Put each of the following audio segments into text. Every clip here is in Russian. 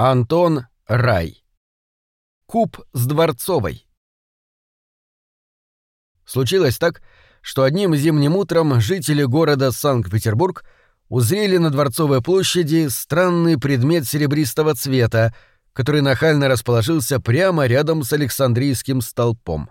Антон Рай. Куб с Дворцовой. Случилось так, что одним зимним утром жители города Санкт-Петербург узрели на Дворцовой площади странный предмет серебристого цвета, который нахально расположился прямо рядом с Александрийским столпом.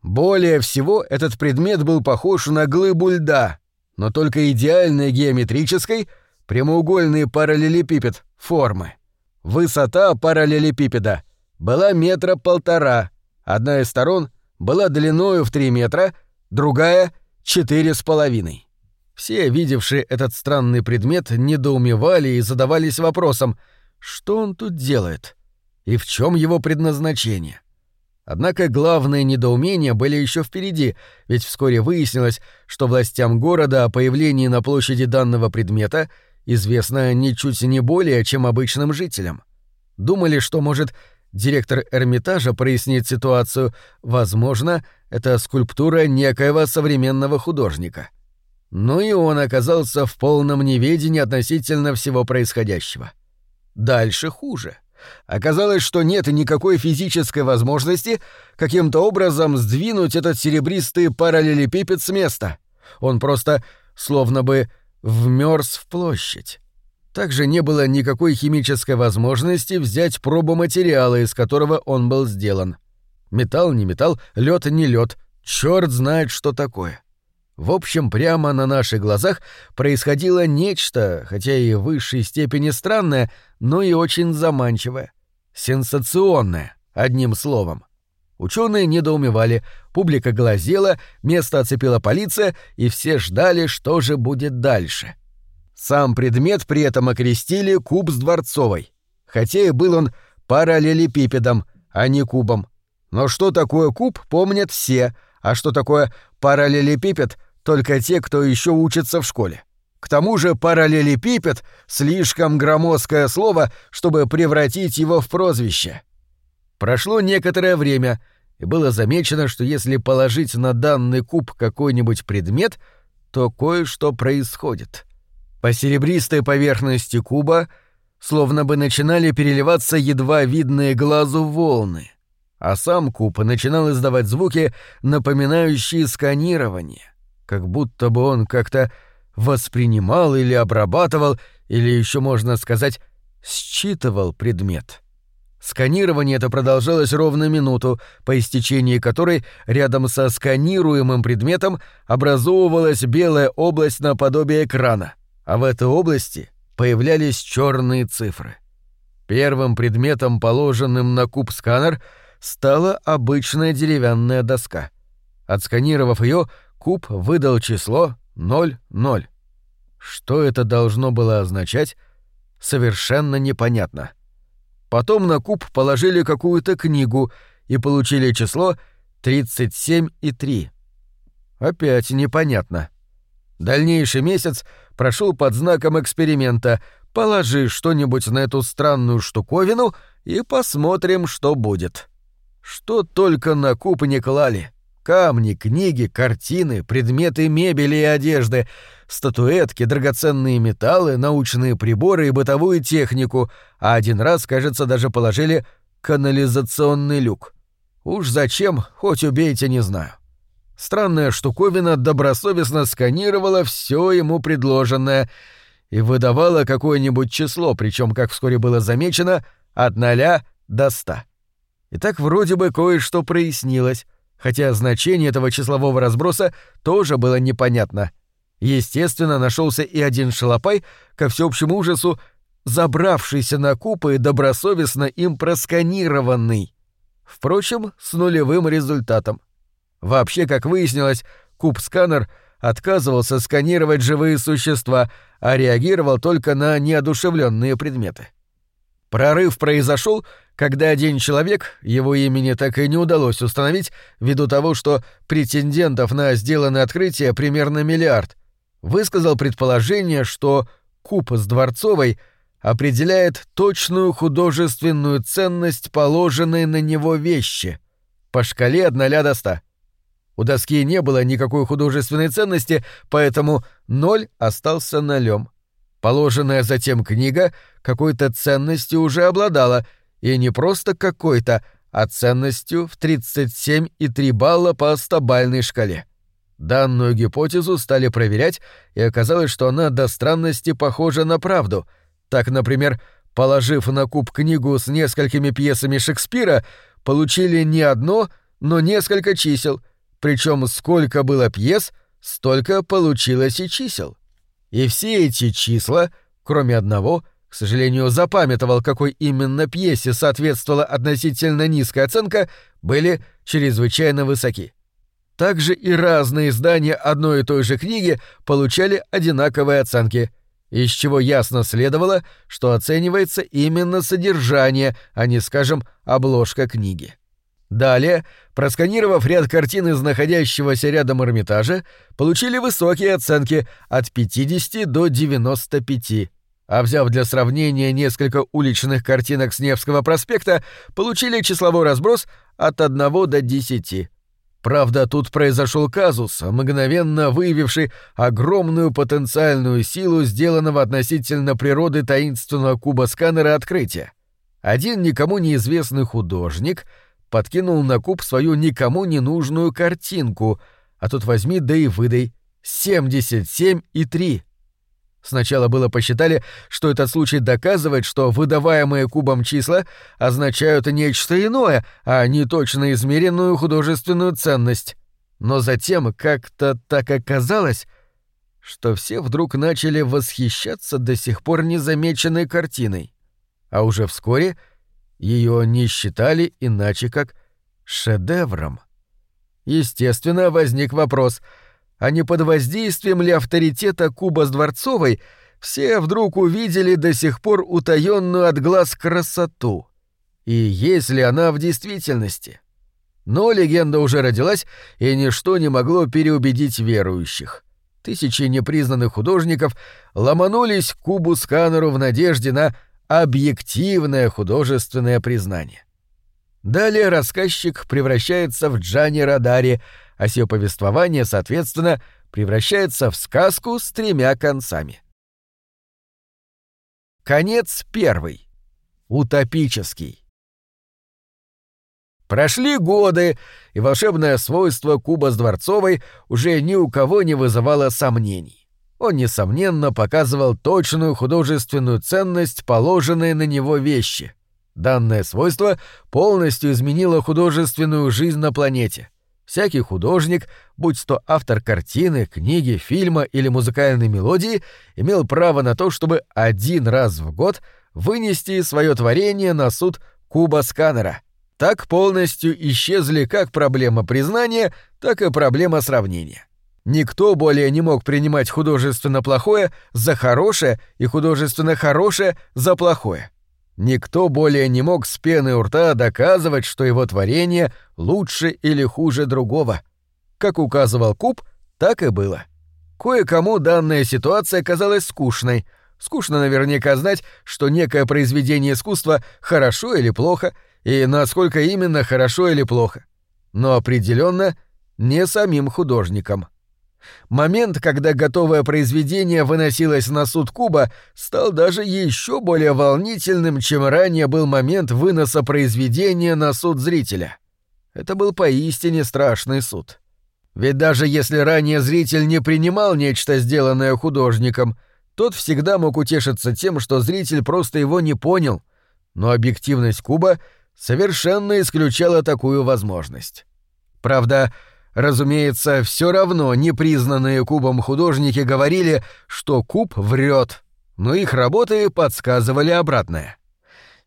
Более всего этот предмет был похож на глыбу льда, но только идеальной геометрической, прямоугольный параллелепипед формы. Высота параллелепипеда была метра полтора, одна из сторон была длиною в три метра, другая — четыре с половиной. Все, видевшие этот странный предмет, недоумевали и задавались вопросом, что он тут делает и в чем его предназначение. Однако главные недоумения были еще впереди, ведь вскоре выяснилось, что властям города о появлении на площади данного предмета — известно ничуть не более, чем обычным жителям. Думали, что, может, директор Эрмитажа прояснит ситуацию, возможно, это скульптура некоего современного художника. Но и он оказался в полном неведении относительно всего происходящего. Дальше хуже. Оказалось, что нет никакой физической возможности каким-то образом сдвинуть этот серебристый параллелепипед с места. Он просто словно бы вмерз в площадь. Также не было никакой химической возможности взять пробу материала, из которого он был сделан. Металл не металл, лед не лед, черт знает, что такое. В общем, прямо на наших глазах происходило нечто, хотя и в высшей степени странное, но и очень заманчивое. Сенсационное, одним словом. Ученые недоумевали, публика глазела, место оцепила полиция, и все ждали, что же будет дальше. Сам предмет при этом окрестили куб с Дворцовой, хотя и был он параллелепипедом, а не кубом. Но что такое куб, помнят все, а что такое параллелепипед, только те, кто еще учится в школе. К тому же параллелепипед — слишком громоздкое слово, чтобы превратить его в прозвище — Прошло некоторое время, и было замечено, что если положить на данный куб какой-нибудь предмет, то кое-что происходит. По серебристой поверхности куба словно бы начинали переливаться едва видные глазу волны, а сам куб начинал издавать звуки, напоминающие сканирование, как будто бы он как-то воспринимал или обрабатывал, или еще можно сказать, считывал предмет. — Сканирование это продолжалось ровно минуту, по истечении которой рядом со сканируемым предметом образовывалась белая область наподобие экрана, а в этой области появлялись черные цифры. Первым предметом, положенным на куб сканер, стала обычная деревянная доска. Отсканировав ее, куб выдал число 00. Что это должно было означать, совершенно непонятно. — Потом на куб положили какую-то книгу и получили число 37 и 3. Опять непонятно. Дальнейший месяц прошел под знаком эксперимента «Положи что-нибудь на эту странную штуковину и посмотрим, что будет». Что только на куб не клали. Камни, книги, картины, предметы мебели и одежды, статуэтки, драгоценные металлы, научные приборы и бытовую технику, а один раз, кажется, даже положили канализационный люк. Уж зачем, хоть убейте, не знаю. Странная штуковина добросовестно сканировала все ему предложенное и выдавала какое-нибудь число, причем, как вскоре было замечено, от ноля до ста. И так вроде бы кое-что прояснилось, хотя значение этого числового разброса тоже было непонятно. Естественно, нашелся и один шалопай, ко всеобщему ужасу, забравшийся на куб и добросовестно им просканированный. Впрочем, с нулевым результатом. Вообще, как выяснилось, куб-сканер отказывался сканировать живые существа, а реагировал только на неодушевленные предметы. Прорыв произошел, когда один человек, его имени так и не удалось установить, ввиду того, что претендентов на сделанное открытие примерно миллиард, высказал предположение, что куб с Дворцовой определяет точную художественную ценность положенной на него вещи по шкале от 0 до 100. У доски не было никакой художественной ценности, поэтому ноль остался нолем. Положенная затем книга какой-то ценностью уже обладала, и не просто какой-то, а ценностью в 37,3 балла по стобальной шкале. Данную гипотезу стали проверять, и оказалось, что она до странности похожа на правду. Так, например, положив на куб книгу с несколькими пьесами Шекспира, получили не одно, но несколько чисел, причем сколько было пьес, столько получилось и чисел. И все эти числа, кроме одного, к сожалению, запамятовал, какой именно пьесе соответствовала относительно низкая оценка, были чрезвычайно высоки. Также и разные издания одной и той же книги получали одинаковые оценки, из чего ясно следовало, что оценивается именно содержание, а не, скажем, обложка книги. Далее, просканировав ряд картин из находящегося рядом Эрмитажа, получили высокие оценки от 50 до 95, а взяв для сравнения несколько уличных картинок с Невского проспекта, получили числовой разброс от 1 до 10. Правда, тут произошел казус, мгновенно выявивший огромную потенциальную силу сделанного относительно природы таинственного куба-сканера открытия. Один никому неизвестный художник подкинул на куб свою никому не нужную картинку, а тут возьми да и выдай 77 и 3. Сначала было посчитали, что этот случай доказывает, что выдаваемые кубом числа означают нечто иное, а не точно измеренную художественную ценность. Но затем как-то так оказалось, что все вдруг начали восхищаться до сих пор незамеченной картиной. А уже вскоре ее не считали иначе как шедевром. Естественно, возник вопрос — а не под воздействием ли авторитета Куба с Дворцовой все вдруг увидели до сих пор утаенную от глаз красоту? И есть ли она в действительности? Но легенда уже родилась, и ничто не могло переубедить верующих. Тысячи непризнанных художников ломанулись к кубу-сканеру в надежде на объективное художественное признание. Далее рассказчик превращается в Джани Радари, а сие повествование, соответственно, превращается в сказку с тремя концами. Конец первый. Утопический. Прошли годы, и волшебное свойство куба с Дворцовой уже ни у кого не вызывало сомнений. Он, несомненно, показывал точную художественную ценность положенной на него вещи. Данное свойство полностью изменило художественную жизнь на планете — Всякий художник, будь то автор картины, книги, фильма или музыкальной мелодии, имел право на то, чтобы один раз в год вынести свое творение на суд куба-сканера. Так полностью исчезли как проблема признания, так и проблема сравнения. Никто более не мог принимать художественно плохое за хорошее и художественно хорошее за плохое. Никто более не мог с пены у рта доказывать, что его творение лучше или хуже другого. Как указывал Куб, так и было. Кое-кому данная ситуация казалась скучной. Скучно наверняка знать, что некое произведение искусства хорошо или плохо, и насколько именно хорошо или плохо. Но определенно не самим художникам. Момент, когда готовое произведение выносилось на суд Куба, стал даже еще более волнительным, чем ранее был момент выноса произведения на суд зрителя. Это был поистине страшный суд. Ведь даже если ранее зритель не принимал нечто, сделанное художником, тот всегда мог утешиться тем, что зритель просто его не понял, но объективность Куба совершенно исключала такую возможность. Правда, Разумеется, все равно непризнанные Кубом художники говорили, что Куб врет, но их работы подсказывали обратное.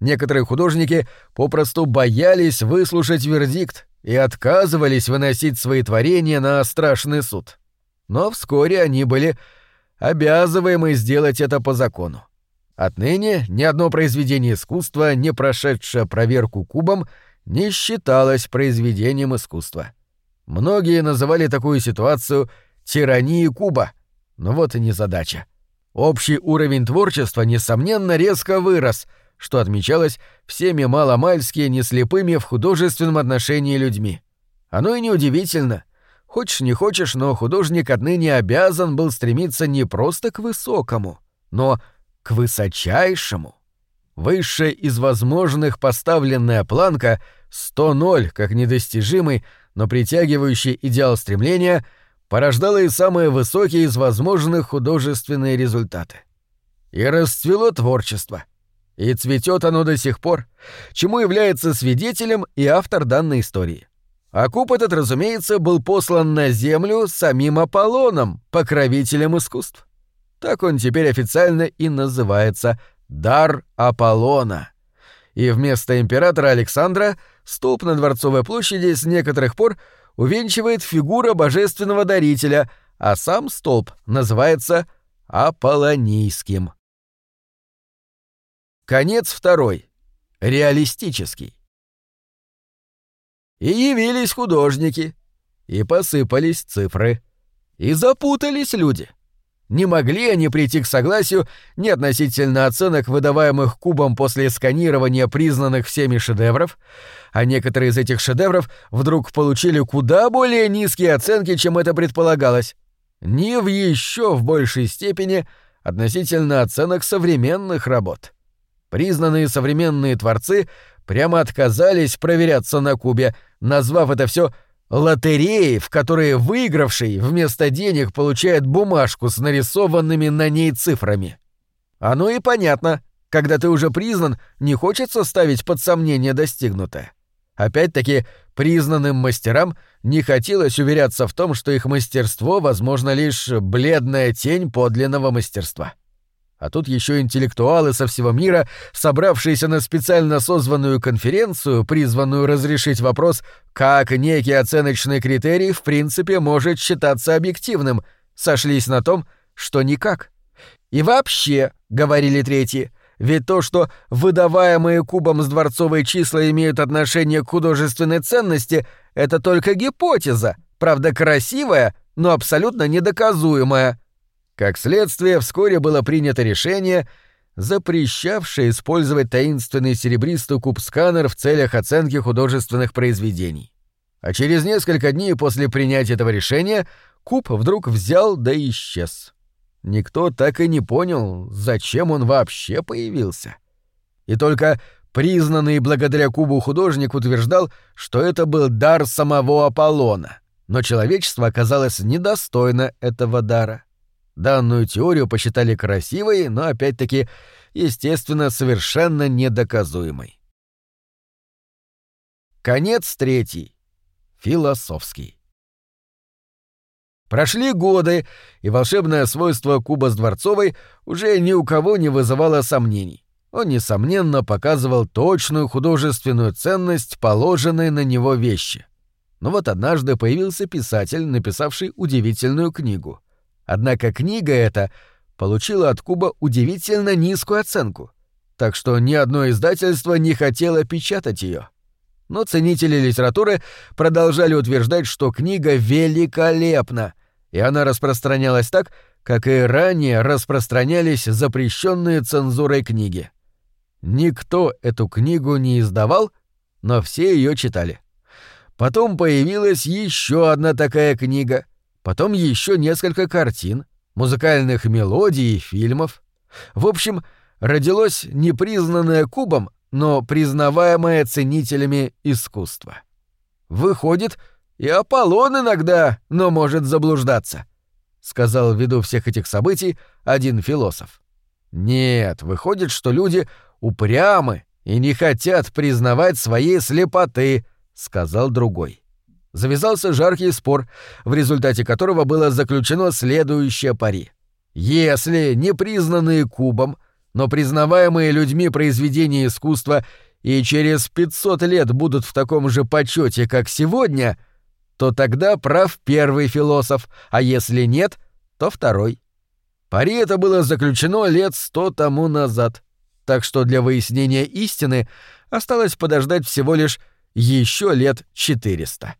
Некоторые художники попросту боялись выслушать вердикт и отказывались выносить свои творения на страшный суд. Но вскоре они были обязываемы сделать это по закону. Отныне ни одно произведение искусства, не прошедшее проверку кубом, не считалось произведением искусства. Многие называли такую ситуацию «тиранией Куба», но вот и не задача. Общий уровень творчества, несомненно, резко вырос, что отмечалось всеми маломальски неслепыми в художественном отношении людьми. Оно и неудивительно. Хочешь не хочешь, но художник отныне обязан был стремиться не просто к высокому, но к высочайшему. Высшая из возможных поставленная планка 100-0 как недостижимый, но притягивающий идеал стремления порождала и самые высокие из возможных художественные результаты. И расцвело творчество. И цветет оно до сих пор, чему является свидетелем и автор данной истории. А куб этот, разумеется, был послан на Землю самим Аполлоном, покровителем искусств. Так он теперь официально и называется «Дар Аполлона». И вместо императора Александра столб на Дворцовой площади с некоторых пор увенчивает фигура божественного дарителя, а сам столб называется Аполлонийским. Конец второй. Реалистический. И явились художники, и посыпались цифры, и запутались люди. Не могли они прийти к согласию ни относительно оценок, выдаваемых кубом после сканирования признанных всеми шедевров, а некоторые из этих шедевров вдруг получили куда более низкие оценки, чем это предполагалось, ни в еще в большей степени относительно оценок современных работ. Признанные современные творцы прямо отказались проверяться на Кубе, назвав это все лотереей, в которой выигравший вместо денег получает бумажку с нарисованными на ней цифрами. Оно и понятно. Когда ты уже признан, не хочется ставить под сомнение достигнутое. Опять-таки, признанным мастерам не хотелось уверяться в том, что их мастерство, возможно, лишь бледная тень подлинного мастерства. А тут еще интеллектуалы со всего мира, собравшиеся на специально созванную конференцию, призванную разрешить вопрос, как некий оценочный критерий в принципе может считаться объективным, сошлись на том, что никак. И вообще, говорили третьи, ведь то, что выдаваемые кубом с дворцовые числа имеют отношение к художественной ценности, это только гипотеза, правда красивая, но абсолютно недоказуемая. Как следствие, вскоре было принято решение, запрещавшее использовать таинственный серебристый куб-сканер в целях оценки художественных произведений. А через несколько дней после принятия этого решения куб вдруг взял да исчез. Никто так и не понял, зачем он вообще появился. И только признанный благодаря кубу художник утверждал, что это был дар самого Аполлона, но человечество оказалось недостойно этого дара. Данную теорию посчитали красивой, но опять-таки, естественно, совершенно недоказуемой. Конец третий. Философский. Прошли годы, и волшебное свойство куба с Дворцовой уже ни у кого не вызывало сомнений. Он, несомненно, показывал точную художественную ценность положенной на него вещи. Но вот однажды появился писатель, написавший удивительную книгу — Однако книга эта получила от Куба удивительно низкую оценку, так что ни одно издательство не хотело печатать ее. Но ценители литературы продолжали утверждать, что книга великолепна, и она распространялась так, как и ранее распространялись запрещенные цензурой книги. Никто эту книгу не издавал, но все ее читали. Потом появилась еще одна такая книга, потом еще несколько картин, музыкальных мелодий и фильмов. В общем, родилось непризнанное кубом, но признаваемое ценителями искусства. Выходит, и Аполлон иногда, но может заблуждаться, сказал ввиду всех этих событий один философ. Нет, выходит, что люди упрямы и не хотят признавать своей слепоты, сказал другой завязался жаркий спор, в результате которого было заключено следующее пари. Если непризнанные кубом, но признаваемые людьми произведения искусства и через 500 лет будут в таком же почете, как сегодня, то тогда прав первый философ, а если нет, то второй. Пари это было заключено лет сто тому назад, так что для выяснения истины осталось подождать всего лишь еще лет четыреста.